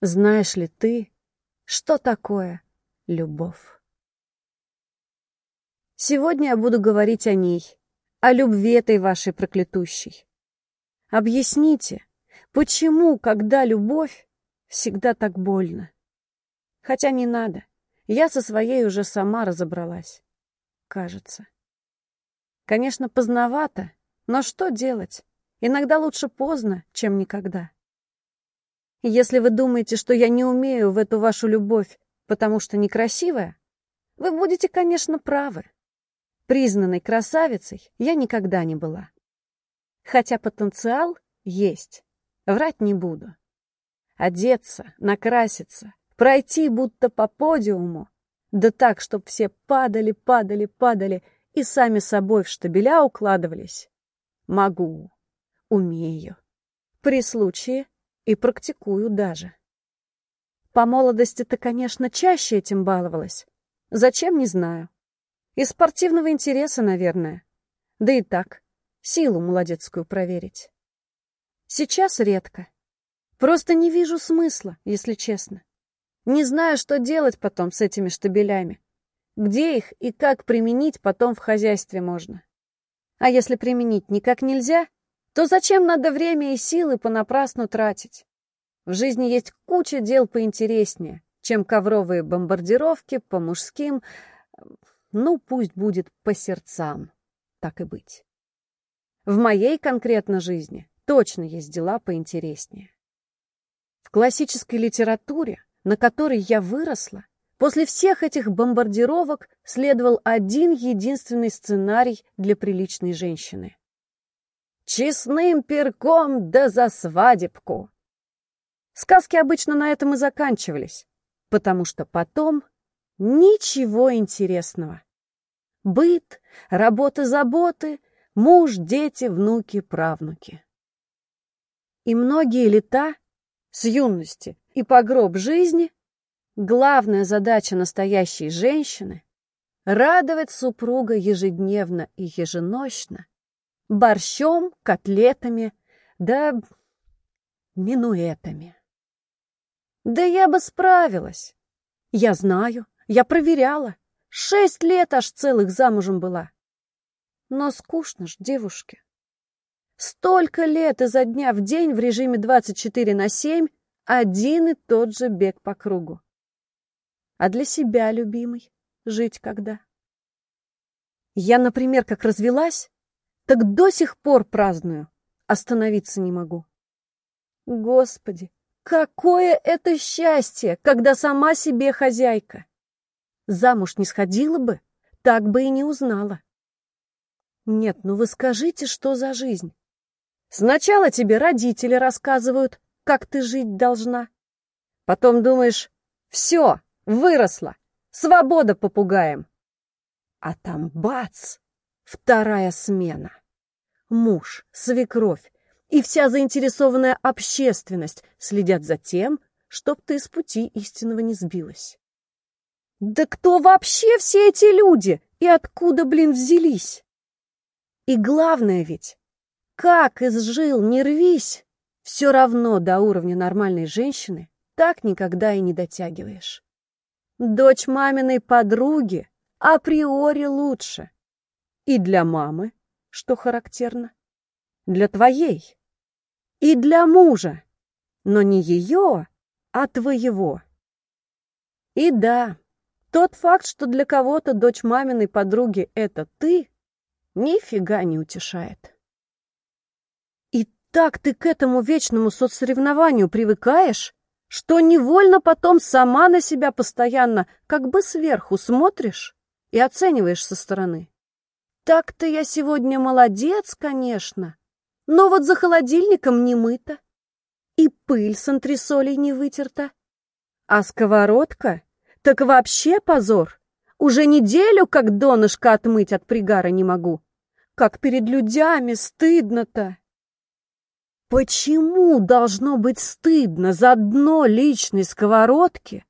Знаешь ли ты, что такое любовь? Сегодня я буду говорить о ней, о любви этой вашей проклятущей. Объясните, почему, когда любовь, всегда так больно? Хотя не надо, я со своей уже сама разобралась, кажется. Конечно, поздновато, но что делать? Иногда лучше поздно, чем никогда. Если вы думаете, что я не умею в эту вашу любовь, потому что некрасивая, вы будете, конечно, правы. Признанной красавицей я никогда не была. Хотя потенциал есть, врать не буду. Одеться, накраситься, пройти будто по подиуму, да так, чтоб все падали, падали, падали и сами собой в штабеля укладывались. Могу, умею. При случае и практикую даже. По молодости-то, конечно, чаще этим баловалась. Зачем, не знаю. Из спортивного интереса, наверное. Да и так, силу молодецкую проверить. Сейчас редко. Просто не вижу смысла, если честно. Не знаю, что делать потом с этими штабелями. Где их и как применить потом в хозяйстве можно. А если применить никак нельзя, то зачем надо время и силы понапрасну тратить? В жизни есть куча дел поинтереснее, чем ковровые бомбардировки по мужским, ну, пусть будет по сердцам, так и быть. В моей конкретно жизни точно есть дела поинтереснее. В классической литературе, на которой я выросла, после всех этих бомбардировок следовал один единственный сценарий для приличной женщины честным перком да за свадебку. Сказки обычно на этом и заканчивались, потому что потом ничего интересного. Быт, работы-заботы, муж, дети, внуки, правнуки. И многие лета с юности и по гроб жизни главная задача настоящей женщины — радовать супруга ежедневно и еженочно борщом, котлетами, да минуэтами. Да я бы справилась. Я знаю, я проверяла. Шесть лет аж целых замужем была. Но скучно ж девушке. Столько лет изо дня в день в режиме 24 на 7 один и тот же бег по кругу. А для себя, любимый, жить когда? Я, например, как развелась, так до сих пор праздную. Остановиться не могу. Господи, какое это счастье, когда сама себе хозяйка! Замуж не сходила бы, так бы и не узнала. Нет, ну вы скажите, что за жизнь? Сначала тебе родители рассказывают, как ты жить должна. Потом думаешь, все, выросла, свобода попугаем. А там бац! Вторая смена. Муж, свекровь и вся заинтересованная общественность следят за тем, чтоб ты с пути истинного не сбилась. Да кто вообще все эти люди и откуда, блин, взялись? И главное ведь, как из жил не рвись, все равно до уровня нормальной женщины так никогда и не дотягиваешь. Дочь маминой подруги априори лучше. И для мамы, что характерно, для твоей. И для мужа, но не ее, а твоего. И да, тот факт, что для кого-то дочь маминой подруги — это ты, нифига не утешает. И так ты к этому вечному соцсоревнованию привыкаешь, что невольно потом сама на себя постоянно как бы сверху смотришь и оцениваешь со стороны. Так-то я сегодня молодец, конечно, но вот за холодильником не мыто, и пыль с антресолей не вытерта. А сковородка? Так вообще позор. Уже неделю как донышко отмыть от пригара не могу. Как перед людьми стыдно-то. Почему должно быть стыдно за дно личной сковородки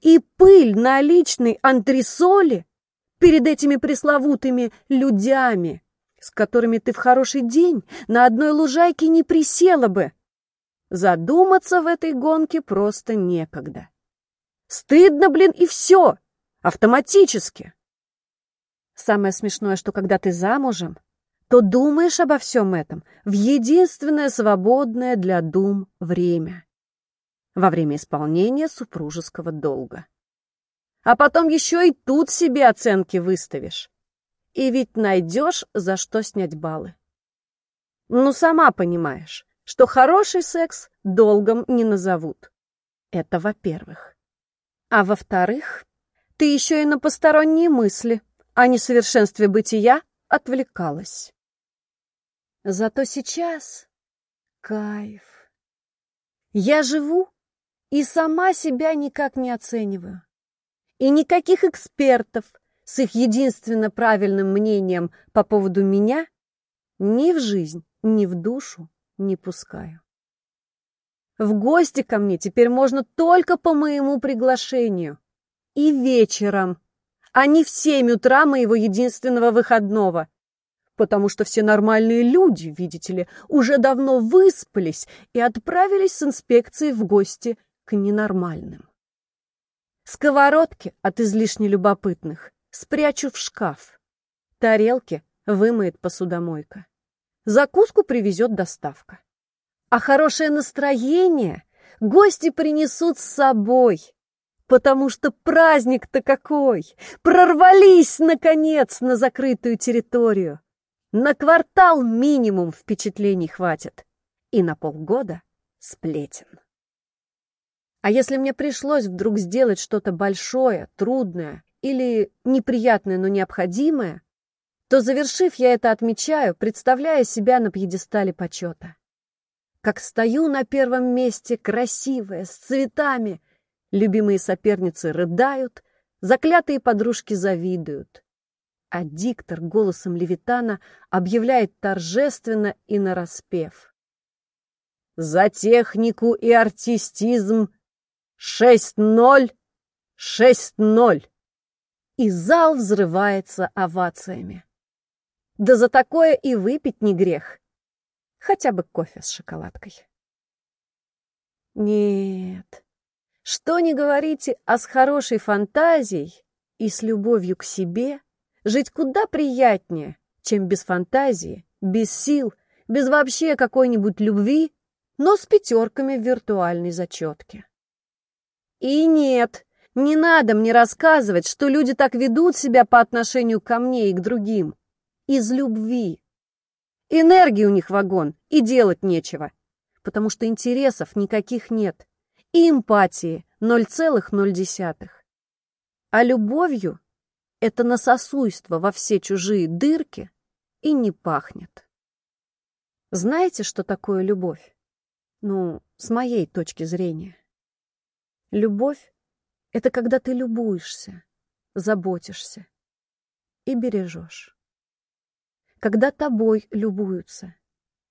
и пыль на личной антресоли перед этими пресловутыми людями, с которыми ты в хороший день на одной лужайке не присела бы. Задуматься в этой гонке просто некогда. Стыдно, блин, и все. Автоматически. Самое смешное, что когда ты замужем, то думаешь обо всем этом в единственное свободное для дум время. Во время исполнения супружеского долга. А потом еще и тут себе оценки выставишь. И ведь найдешь, за что снять баллы. Ну, сама понимаешь, что хороший секс долгом не назовут. Это во-первых. А во-вторых, ты еще и на посторонние мысли о несовершенстве бытия отвлекалась. Зато сейчас кайф. Я живу и сама себя никак не оцениваю. И никаких экспертов с их единственно правильным мнением по поводу меня ни в жизнь, ни в душу не пускаю. В гости ко мне теперь можно только по моему приглашению. И вечером, а не в семь утра моего единственного выходного. Потому что все нормальные люди, видите ли, уже давно выспались и отправились с инспекцией в гости к ненормальным. Сковородки от излишне любопытных спрячу в шкаф. Тарелки вымоет посудомойка. Закуску привезет доставка. А хорошее настроение гости принесут с собой, потому что праздник-то какой! Прорвались, наконец, на закрытую территорию. На квартал минимум впечатлений хватит. И на полгода сплетен. А если мне пришлось вдруг сделать что-то большое, трудное или неприятное, но необходимое, то, завершив, я это отмечаю, представляя себя на пьедестале почета как стою на первом месте, красивая, с цветами. Любимые соперницы рыдают, заклятые подружки завидуют. А диктор голосом Левитана объявляет торжественно и нараспев. За технику и артистизм шесть ноль, шесть ноль. И зал взрывается овациями. Да за такое и выпить не грех хотя бы кофе с шоколадкой. Нет, что не говорите, а с хорошей фантазией и с любовью к себе жить куда приятнее, чем без фантазии, без сил, без вообще какой-нибудь любви, но с пятерками в виртуальной зачетке. И нет, не надо мне рассказывать, что люди так ведут себя по отношению ко мне и к другим. Из любви. Энергии у них вагон, и делать нечего, потому что интересов никаких нет, и эмпатии 0,0. А любовью это насосуйство во все чужие дырки и не пахнет. Знаете, что такое любовь? Ну, с моей точки зрения. Любовь — это когда ты любуешься, заботишься и бережешь когда тобой любуются,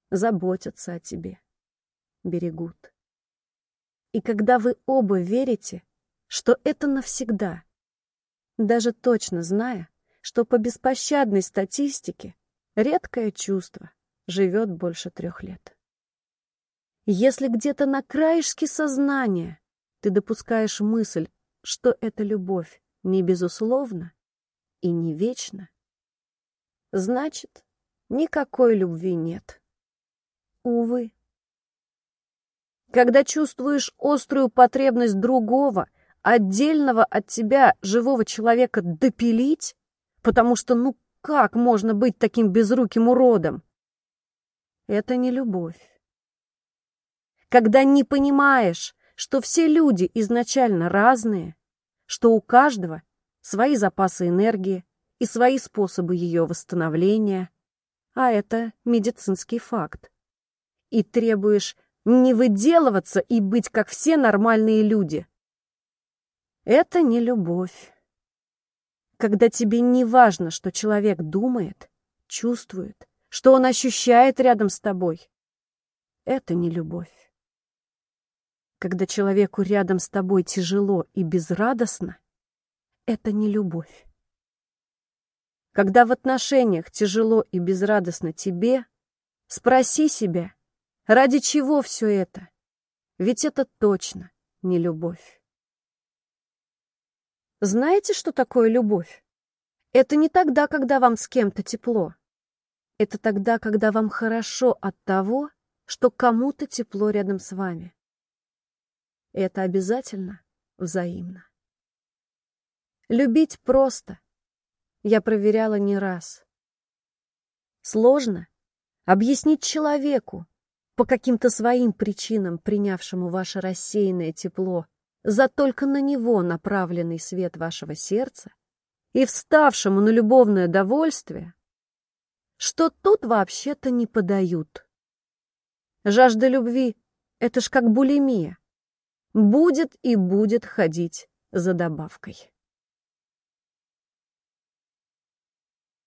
заботятся о тебе, берегут. И когда вы оба верите, что это навсегда, даже точно зная, что по беспощадной статистике редкое чувство живет больше трех лет. Если где-то на краешке сознания ты допускаешь мысль, что эта любовь не безусловна и не вечна, Значит, никакой любви нет. Увы. Когда чувствуешь острую потребность другого, отдельного от тебя живого человека допилить, потому что ну как можно быть таким безруким уродом? Это не любовь. Когда не понимаешь, что все люди изначально разные, что у каждого свои запасы энергии, и свои способы ее восстановления, а это медицинский факт. И требуешь не выделываться и быть как все нормальные люди. Это не любовь. Когда тебе не важно, что человек думает, чувствует, что он ощущает рядом с тобой, это не любовь. Когда человеку рядом с тобой тяжело и безрадостно, это не любовь. Когда в отношениях тяжело и безрадостно тебе, спроси себя, ради чего все это? Ведь это точно не любовь. Знаете, что такое любовь? Это не тогда, когда вам с кем-то тепло. Это тогда, когда вам хорошо от того, что кому-то тепло рядом с вами. Это обязательно взаимно. Любить просто. Я проверяла не раз. Сложно объяснить человеку, по каким-то своим причинам принявшему ваше рассеянное тепло, за только на него направленный свет вашего сердца и вставшему на любовное довольствие, что тут вообще-то не подают. Жажда любви — это ж как булимия. Будет и будет ходить за добавкой.